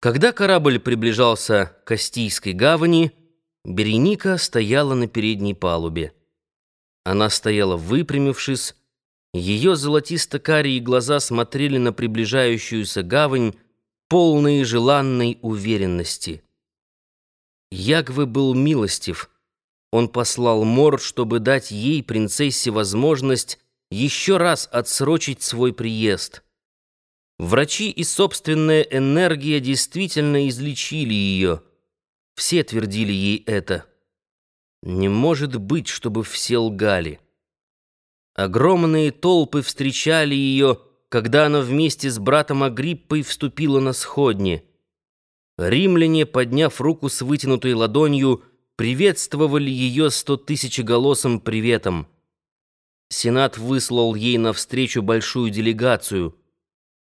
Когда корабль приближался к Астийской гавани, Береника стояла на передней палубе. Она стояла выпрямившись, ее золотисто-карие глаза смотрели на приближающуюся гавань, полные желанной уверенности. Ягвы был милостив. Он послал Мор, чтобы дать ей, принцессе, возможность еще раз отсрочить свой приезд — Врачи и собственная энергия действительно излечили ее. Все твердили ей это. Не может быть, чтобы все лгали. Огромные толпы встречали ее, когда она вместе с братом Агриппой вступила на сходни. Римляне, подняв руку с вытянутой ладонью, приветствовали ее стотысячеголосым приветом. Сенат выслал ей навстречу большую делегацию —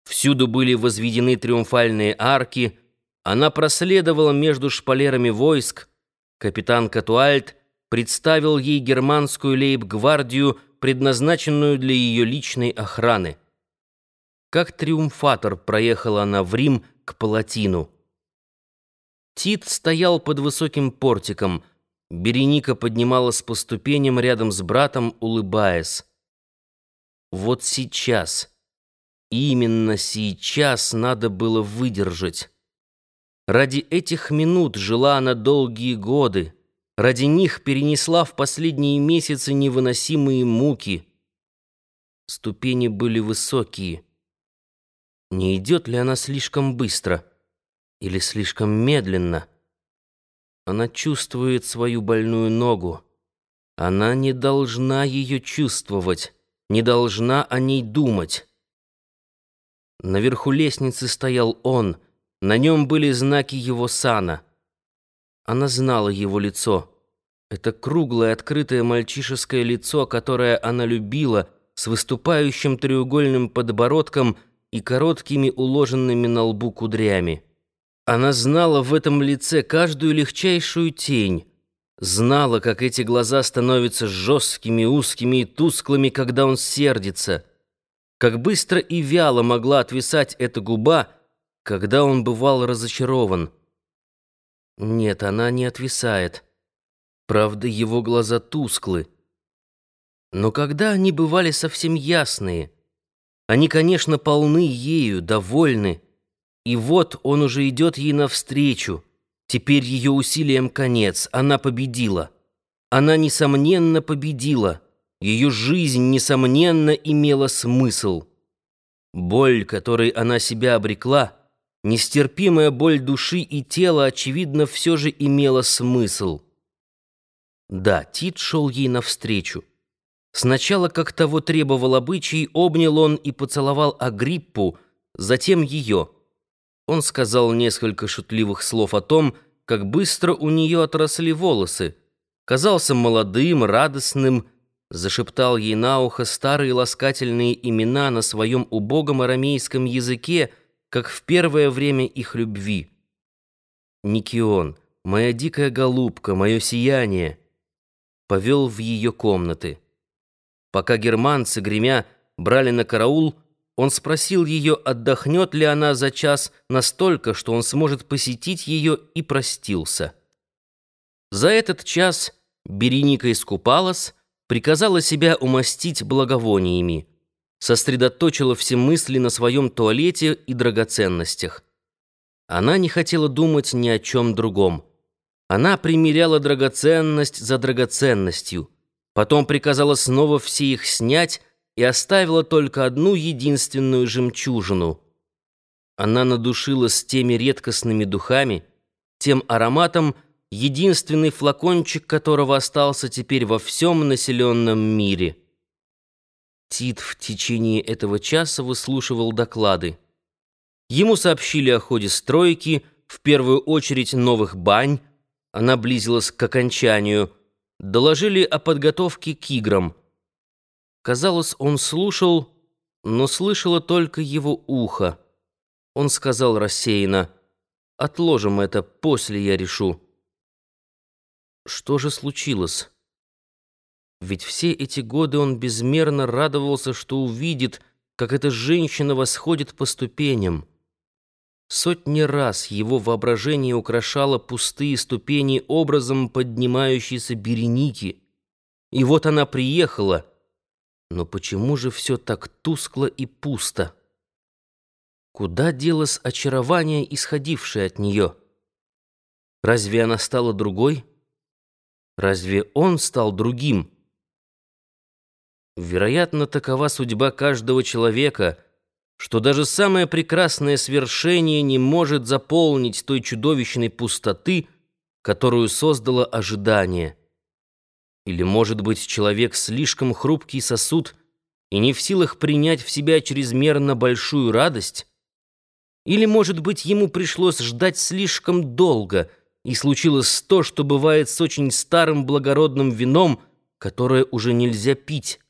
Всюду были возведены триумфальные арки. Она проследовала между шпалерами войск. Капитан Катуальт представил ей германскую лейб-гвардию, предназначенную для ее личной охраны. Как триумфатор проехала она в Рим к Палатину. Тит стоял под высоким портиком. Береника поднималась по ступеням рядом с братом, улыбаясь. Вот сейчас... Именно сейчас надо было выдержать. Ради этих минут жила она долгие годы. Ради них перенесла в последние месяцы невыносимые муки. Ступени были высокие. Не идет ли она слишком быстро или слишком медленно? Она чувствует свою больную ногу. Она не должна ее чувствовать, не должна о ней думать. Наверху лестницы стоял он, на нем были знаки его сана. Она знала его лицо. Это круглое, открытое мальчишеское лицо, которое она любила, с выступающим треугольным подбородком и короткими уложенными на лбу кудрями. Она знала в этом лице каждую легчайшую тень, знала, как эти глаза становятся жесткими, узкими и тусклыми, когда он сердится — как быстро и вяло могла отвисать эта губа, когда он бывал разочарован. Нет, она не отвисает. Правда, его глаза тусклы. Но когда они бывали совсем ясные, они, конечно, полны ею, довольны. И вот он уже идет ей навстречу. Теперь ее усилием конец. Она победила. Она, несомненно, победила. Ее жизнь, несомненно, имела смысл. Боль, которой она себя обрекла, нестерпимая боль души и тела, очевидно, все же имела смысл. Да, Тит шел ей навстречу. Сначала, как того требовал обычай, обнял он и поцеловал Агриппу, затем ее. Он сказал несколько шутливых слов о том, как быстро у нее отросли волосы. Казался молодым, радостным, зашептал ей на ухо старые ласкательные имена на своем убогом арамейском языке, как в первое время их любви. Никион, моя дикая голубка, мое сияние, повел в ее комнаты. Пока германцы, гремя, брали на караул, он спросил ее, отдохнет ли она за час настолько, что он сможет посетить ее, и простился. За этот час Береника искупалась, приказала себя умастить благовониями, сосредоточила все мысли на своем туалете и драгоценностях. Она не хотела думать ни о чем другом. Она примеряла драгоценность за драгоценностью, потом приказала снова все их снять и оставила только одну единственную жемчужину. Она надушилась теми редкостными духами, тем ароматом, единственный флакончик которого остался теперь во всем населенном мире. Тит в течение этого часа выслушивал доклады. Ему сообщили о ходе стройки, в первую очередь новых бань, она близилась к окончанию, доложили о подготовке к играм. Казалось, он слушал, но слышало только его ухо. Он сказал рассеянно, «Отложим это, после я решу». Что же случилось? Ведь все эти годы он безмерно радовался, что увидит, как эта женщина восходит по ступеням. Сотни раз его воображение украшало пустые ступени образом поднимающейся Береники. И вот она приехала. Но почему же все так тускло и пусто? Куда делось очарование, исходившее от нее? Разве она стала другой? Разве он стал другим? Вероятно, такова судьба каждого человека, что даже самое прекрасное свершение не может заполнить той чудовищной пустоты, которую создало ожидание. Или, может быть, человек слишком хрупкий сосуд и не в силах принять в себя чрезмерно большую радость? Или, может быть, ему пришлось ждать слишком долго, и случилось то, что бывает с очень старым благородным вином, которое уже нельзя пить?